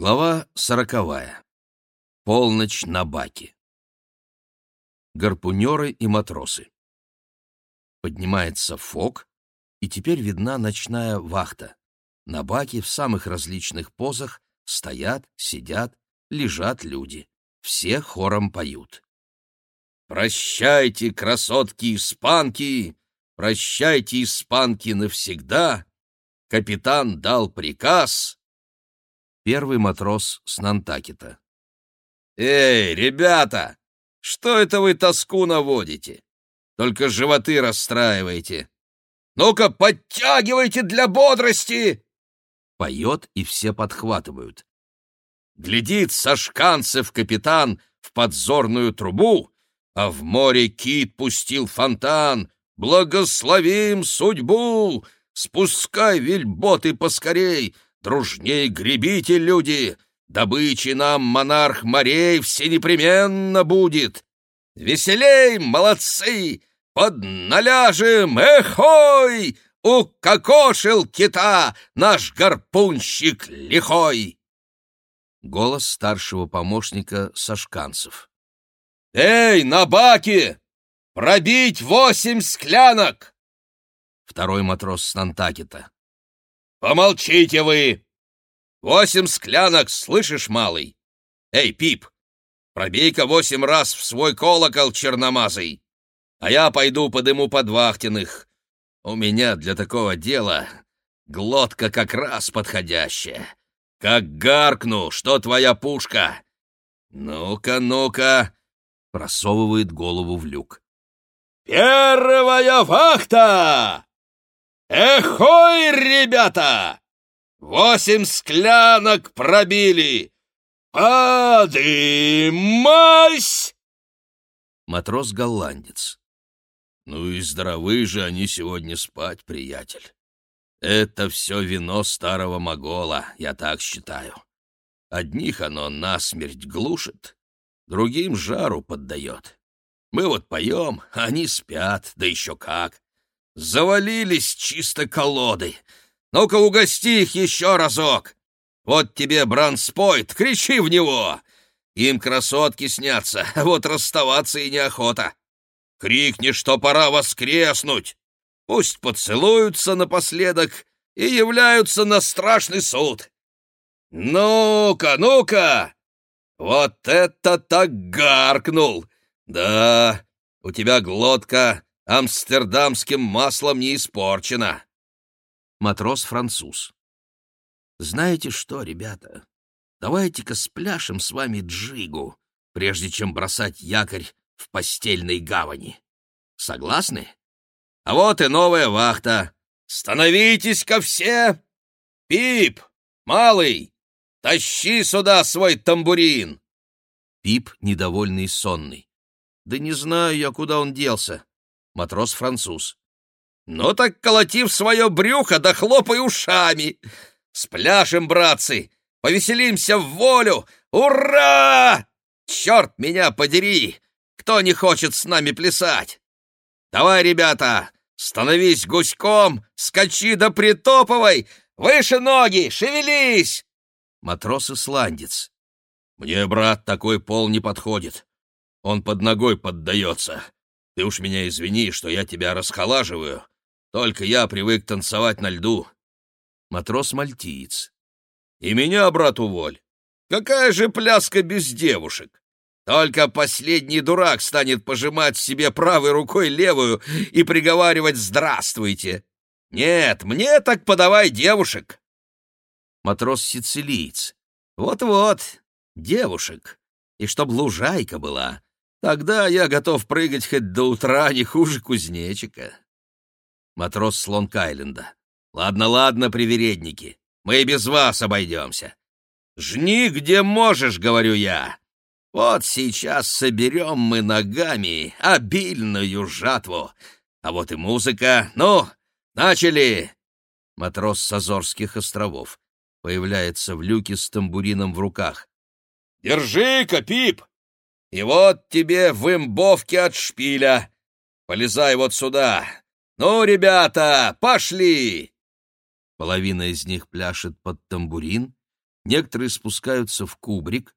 Глава сороковая. Полночь на баке. Гарпунеры и матросы. Поднимается фок, и теперь видна ночная вахта. На баке в самых различных позах стоят, сидят, лежат люди. Все хором поют. «Прощайте, красотки-испанки! Прощайте, испанки, навсегда! Капитан дал приказ!» Первый матрос с Нантакета. «Эй, ребята, что это вы тоску наводите? Только животы расстраиваете. Ну-ка, подтягивайте для бодрости!» Поет, и все подхватывают. Глядит Сашканцев капитан в подзорную трубу, а в море кит пустил фонтан. Благословим судьбу! Спускай вельботы поскорей, дружней гребите, люди! Добычи нам монарх морей все непременно будет! Веселей, молодцы! Подналяжем, эхой! Укокошил кита наш гарпунщик лихой!» Голос старшего помощника Сашканцев. «Эй, на баке! Пробить восемь склянок!» Второй матрос с Нантакета. «Помолчите вы! Восемь склянок, слышишь, малый? Эй, Пип, пробей-ка восемь раз в свой колокол черномазый, а я пойду подыму подвахтенных. У меня для такого дела глотка как раз подходящая. Как гаркну, что твоя пушка? Ну-ка, ну-ка!» Просовывает голову в люк. «Первая вахта!» «Эхой, ребята! Восемь склянок пробили! Подымась!» Матрос-голландец. «Ну и здоровы же они сегодня спать, приятель. Это все вино старого могола, я так считаю. Одних оно насмерть глушит, другим жару поддает. Мы вот поем, а они спят, да еще как. Завалились чисто колоды. Ну-ка угости их еще разок. Вот тебе бранспойт, кричи в него. Им красотки снятся, а вот расставаться и неохота. Крикни, что пора воскреснуть. Пусть поцелуются напоследок и являются на страшный суд. Ну-ка, ну-ка! Вот это так гаркнул! Да, у тебя глотка амстердамским маслом не испорчена. Матрос-француз. Знаете что, ребята, давайте-ка спляшем с вами джигу, прежде чем бросать якорь в постельной гавани. Согласны? А вот и новая вахта. Становитесь-ка все! Пип, малый, тащи сюда свой тамбурин! Пип, недовольный и сонный. Да не знаю я, куда он делся матрос-француз. «Ну так колоти в свое брюхо, да хлопай ушами! Спляшем, братцы! Повеселимся в волю! Ура! Черт меня подери! Кто не хочет с нами плясать? Давай, ребята, становись гуськом, скачи да притопывай! Выше ноги, шевелись!» Матрос-исландец. «Мне, брат, такой пол не подходит. Он под ногой поддается. Ты уж меня извини, что я тебя расхолаживаю. Только я привык танцевать на льду. Матрос-мальтиец. И меня, брат, уволь. Какая же пляска без девушек? Только последний дурак станет пожимать себе правой рукой левую и приговаривать «Здравствуйте!» Нет, мне так подавай девушек. Матрос-сицилиец. Вот-вот, девушек. И чтоб лужайка была, Тогда я готов прыгать хоть до утра не хуже кузнечика. Матрос с Лонг-Айленда. Ладно, ладно, привередники, мы и без вас обойдемся. Жни, где можешь, говорю я. Вот сейчас соберем мы ногами обильную жатву. А вот и музыка. Ну, начали! Матрос с Азорских островов. Появляется в люке с тамбурином в руках. «Держи-ка, Пип! И вот тебе в имбовке от шпиля. Полезай вот сюда. Ну, ребята, пошли!» Половина из них пляшет под тамбурин, Некоторые спускаются в кубрик,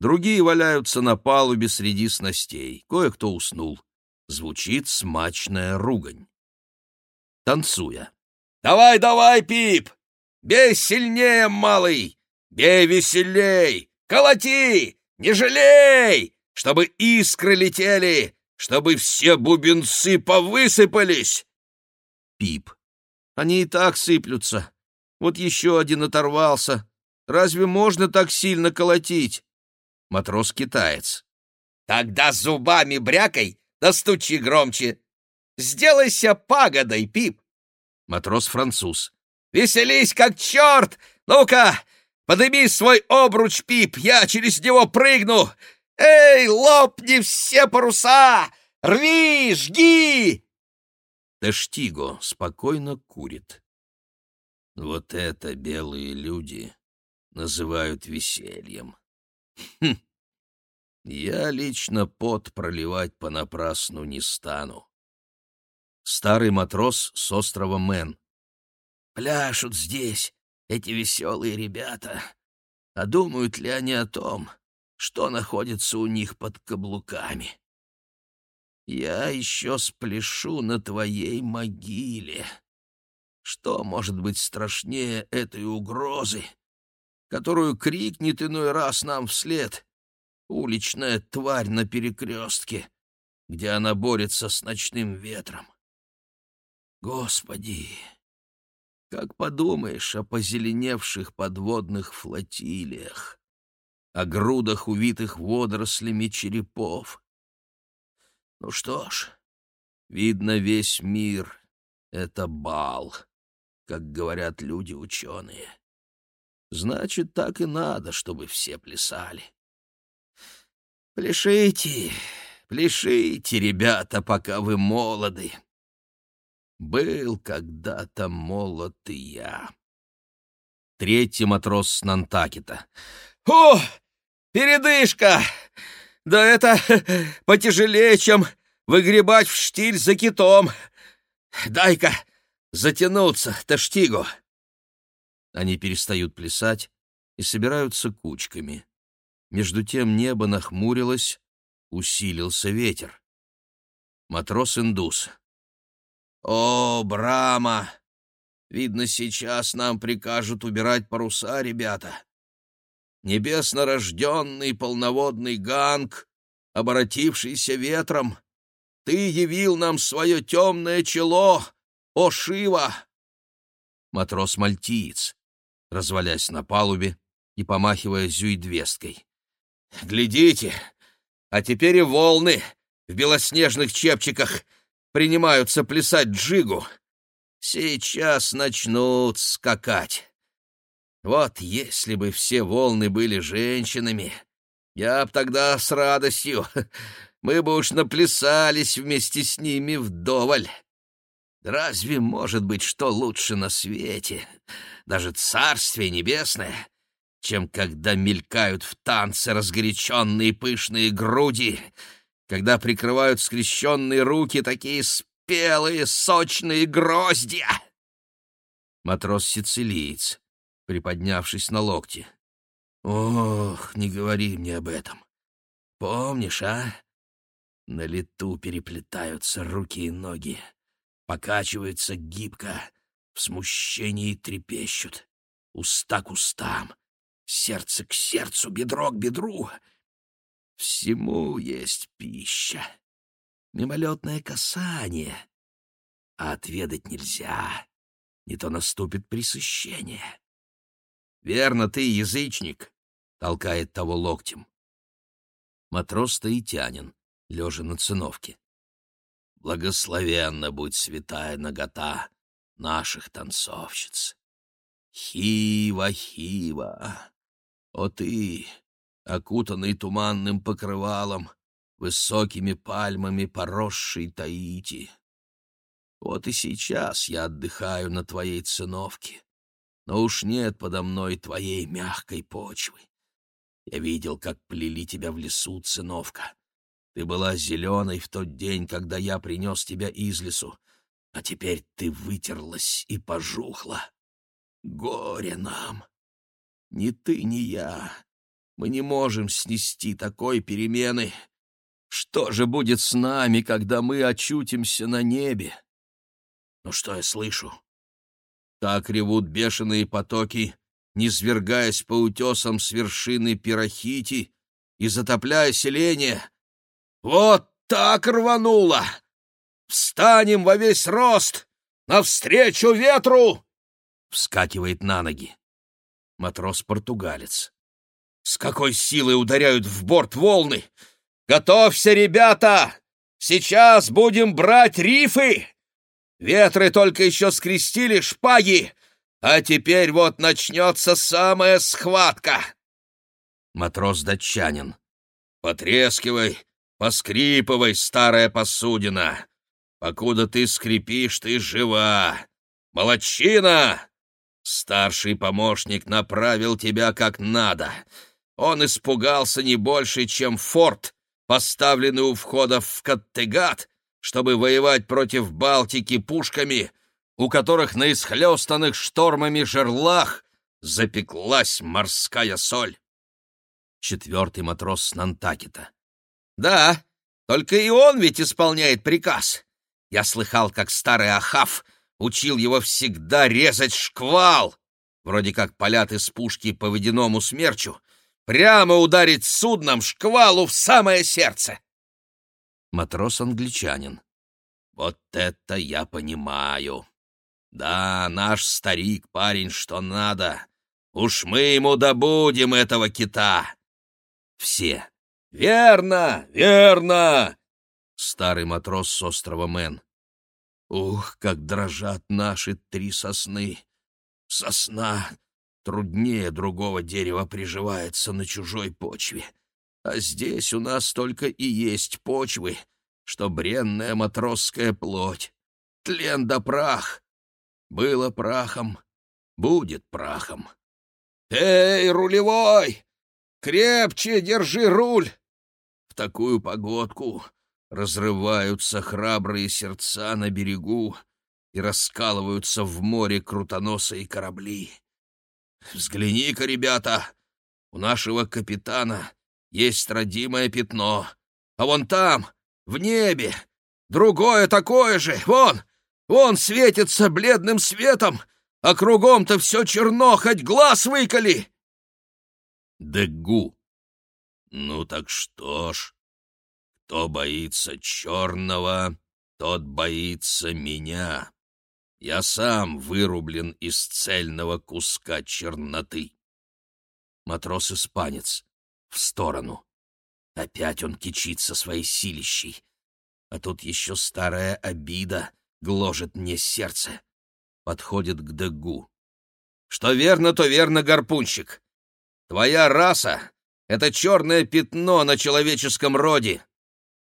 другие валяются на палубе среди снастей. Кое-кто уснул. Звучит смачная ругань. Танцуя. «Давай, давай, Пип! Бей сильнее, малый! Бей веселей! Колоти! Не жалей! Чтобы искры летели! Чтобы все бубенцы повысыпались!» Пип. «Они и так сыплются. Вот еще один оторвался. Разве можно так сильно колотить?» Матрос-китаец. «Тогда зубами брякай, да стучи громче. Сделайся пагодой, Пип!» Матрос-француз. «Веселись, как черт! Ну-ка, подыми свой обруч, Пип, я через него прыгну! Эй, лопни все паруса! Рви, жги!» Тештиго спокойно курит. Вот это белые люди называют весельем. Хм. Я лично пот проливать понапрасну не стану. Старый матрос с острова Мэн. Пляшут здесь эти веселые ребята. А думают ли они о том, что находится у них под каблуками? Я еще спляшу на твоей могиле. Что может быть страшнее этой угрозы, которую крикнет иной раз нам вслед уличная тварь на перекрестке, где она борется с ночным ветром? Господи! Как подумаешь о позеленевших подводных флотилиях, о грудах увитых водорослями черепов. Ну что ж, видно, весь мир — это бал как говорят люди-ученые. Значит, так и надо, чтобы все плясали. Пляшите, пляшите, ребята, пока вы молоды. Был когда-то молод и я. Третий матрос с Нантакета. «О, передышка! Да это потяжелее, чем выгребать в штиль за китом. Дай-ка Затянуться, Таштиго!» Они перестают плясать и собираются кучками. Между тем небо нахмурилось, усилился ветер. Матрос-индус. «О, Брама! Видно, сейчас нам прикажут убирать паруса, ребята. Небесно рожденный полноводный ганг, оборотившийся ветром, ты явил нам свое темное чело, «О, Шива!» Матрос-мальтиец, развалясь на палубе и помахивая зюйдвесткой. «Глядите! А теперь и волны в белоснежных чепчиках принимаются плясать джигу. Сейчас начнут скакать. Вот если бы все волны были женщинами, я б тогда с радостью, мы бы уж наплясались вместе с ними вдоволь». Разве может быть что лучше на свете, даже царствие небесное, чем когда мелькают в танце разгоряченные пышные груди, когда прикрывают скрещенные руки такие спелые сочные гроздья? Матрос-сицилиец, приподнявшись на локте. Ох, не говори мне об этом. Помнишь, а? На лету переплетаются руки и ноги покачивается гибко, в смущении трепещут, уста к устам, сердце к сердцу, бедро к бедру. Всему есть пища, мимолетное касание, а отведать нельзя, не то наступит пресыщение. «Верно, ты язычник», — толкает того локтем. Матрос таитянин, лежа на циновке. Благословенна будь святая нагота наших танцовщиц. Хива, Хива, о ты, окутанный туманным покрывалом, высокими пальмами поросший Таити. Вот и сейчас я отдыхаю на твоей циновке, но уж нет подо мной твоей мягкой почвы. Я видел, как плели тебя в лесу, циновка. Ты была зеленой в тот день, когда я принес тебя из лесу, а теперь ты вытерлась и пожухла. Горе нам! Ни ты, ни я. Мы не можем снести такой перемены. Что же будет с нами, когда мы очутимся на небе? Ну что я слышу? Так ревут бешеные потоки, низвергаясь по утесам с вершины Пирохити и затопляя селение. Вот так рвануло! Встанем во весь рост! Навстречу ветру! Вскакивает на ноги. Матрос-португалец. С какой силой ударяют в борт волны! Готовься, ребята! Сейчас будем брать рифы! Ветры только еще скрестили шпаги, а теперь вот начнется самая схватка. Матрос-датчанин. Потрескивай, поскрипывай, старая посудина. Покуда ты скрипишь, ты жива. Молодчина! Старший помощник направил тебя как надо. Он испугался не больше, чем форт, поставленный у входа в Каттегат, чтобы воевать против Балтики пушками, у которых на исхлестанных штормами жерлах запеклась морская соль. Четвертый матрос с Нантакета. «Да, только и он ведь исполняет приказ. Я слыхал, как старый Ахав учил его всегда резать шквал, вроде как полят из пушки по водяному смерчу, прямо ударить судном шквалу в самое сердце. Матрос-англичанин. Вот это я понимаю. Да, наш старик парень что надо. Уж мы ему добудем этого кита. Все. Верно, верно. Старый матрос с острова Мэн. Ух, как дрожат наши три сосны! Сосна труднее другого дерева приживается на чужой почве. А здесь у нас только и есть почвы, что бренная матросская плоть. Тлен да прах. Было прахом, будет прахом. «Эй, рулевой! Крепче держи руль!» В такую погодку разрываются храбрые сердца на берегу и раскалываются в море крутоносые корабли. Взгляни-ка, ребята, у нашего капитана есть родимое пятно, а вон там, в небе, другое такое же, вон, вон светится бледным светом, а кругом-то все черно, хоть глаз выколи. Дегу. Ну так что ж, кто боится черного, тот боится меня. Я сам вырублен из цельного куска черноты. Матрос-испанец. В сторону. Опять он кичится своей силищей. А тут еще старая обида гложет мне сердце. Подходит к Дегу. Что верно, то верно, гарпунщик. Твоя раса — это черное пятно на человеческом роде.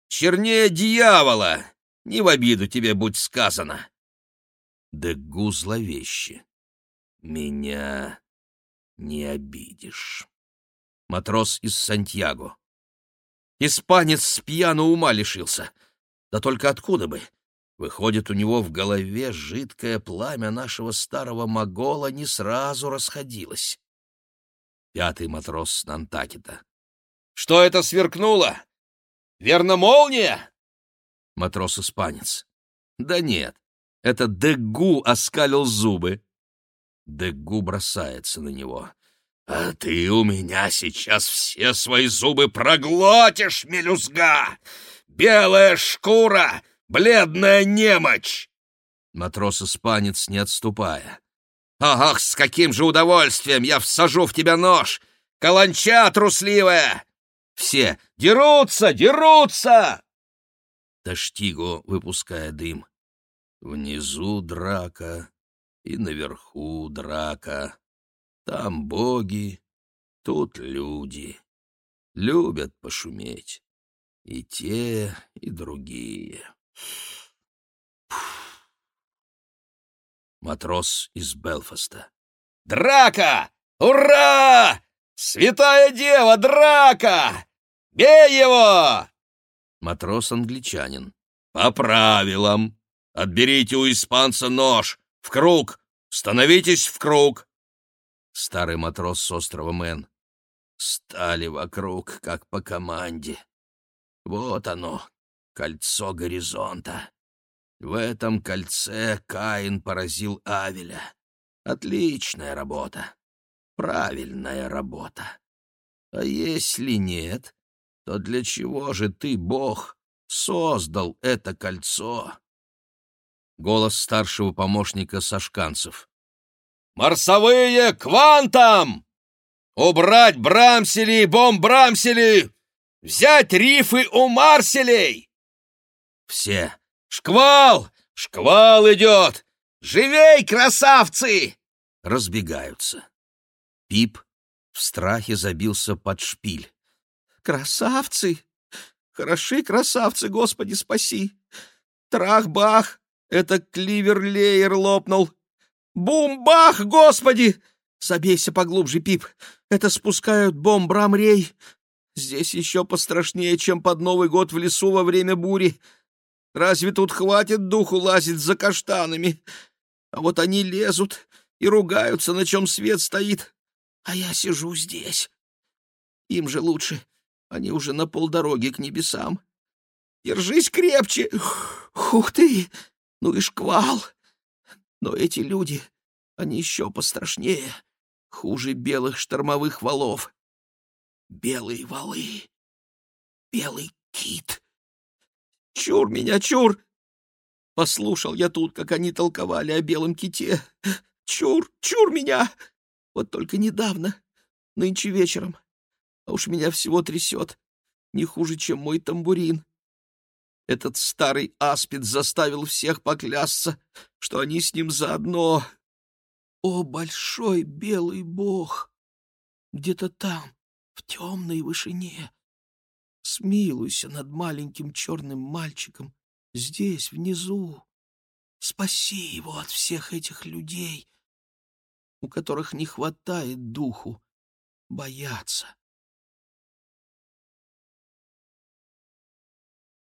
Чернее дьявола! Не в обиду тебе будь сказано. Дегу зловеще. Меня не обидишь. Матрос из Сантьяго. Испанец с пьяну ума лишился. Да только откуда бы? Выходит, у него в голове жидкое пламя нашего старого могола не сразу расходилось. Пятый матрос Нантакета. «Что это сверкнуло? Верно, молния?» Матрос-испанец. «Да нет, это Дегу оскалил зубы». Дегу бросается на него. «А ты у меня сейчас все свои зубы проглотишь, мелюзга! Белая шкура, бледная немочь!» Матрос-испанец, не отступая. «Ах, с каким же удовольствием я всажу в тебя нож! Каланча трусливая! Все дерутся, дерутся!» Таштиго, выпуская дым. Внизу драка и наверху драка. Там боги, тут люди. Любят пошуметь. И те, и другие. Матрос из Белфаста. «Драка! Ура! Святая Дева, драка! Бей его!» Матрос-англичанин. «По правилам. Отберите у испанца нож. В круг. Становитесь в круг. Старый матрос с острова Мэн. «Стали вокруг, как по команде. Вот оно, кольцо горизонта. В этом кольце Каин поразил Авеля. Отличная работа. Правильная работа. А если нет, то для чего же ты, Бог, создал это кольцо? Голос старшего помощника Сашканцев. «Марсовые квантам! Убрать брамсели и бомбрамсели! Взять рифы у марселей!» Все. «Шквал! Шквал идет! Живей, красавцы!» Разбегаются. Пип в страхе забился под шпиль. «Красавцы! Хороши красавцы, Господи, спаси! Трах-бах! Это кливер-леер лопнул! Бум-бах, Господи! Забейся поглубже, Пип! Это спускают бомб-рамрей! Здесь еще пострашнее, чем под Новый год в лесу во время бури. Разве тут хватит духу лазить за каштанами? А вот они лезут и ругаются, на чем свет стоит. А я сижу здесь. Им же лучше. Они уже на полдороги к небесам. Держись крепче. Ух ты! Ну и шквал. Но эти люди, они еще пострашнее. Хуже белых штормовых валов. Белые валы. Белый кит. Чур меня, чур! Послушал я тут, как они толковали о белом ките. Чур, чур меня! Вот только недавно, нынче вечером. А уж меня всего трясет, не хуже, чем мой тамбурин. Этот старый аспид заставил всех поклясться, что они с ним заодно. О, большой белый бог! Где-то там, в темной вышине, Смилуйся над маленьким черным мальчиком здесь, внизу. Спаси его от всех этих людей, у которых не хватает духу бояться.